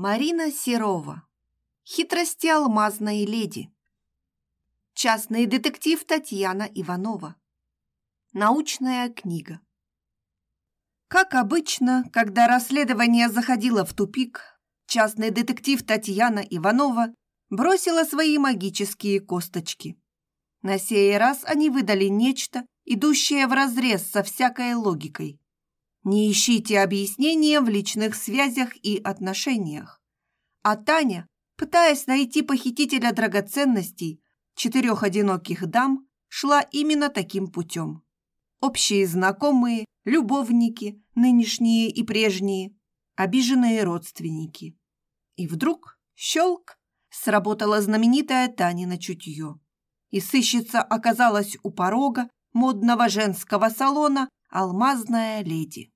Марина Серова. Хитрости алмазной леди. Частный детектив Татьяна Иванова. Научная книга. Как обычно, когда расследование заходило в тупик, частный детектив Татьяна Иванова бросила свои магические косточки. На сей раз они выдали нечто, идущее вразрез со всякой логикой. Не ищите объяснения в личных связях и отношениях. А Таня, пытаясь найти похитителя драгоценностей четырех одиноких дам, шла именно таким путем. Общие знакомые, любовники, нынешние и прежние, обиженные родственники. И вдруг, щелк, сработала знаменитая Танина чутье. И сыщица оказалась у порога модного женского салона «Алмазная леди».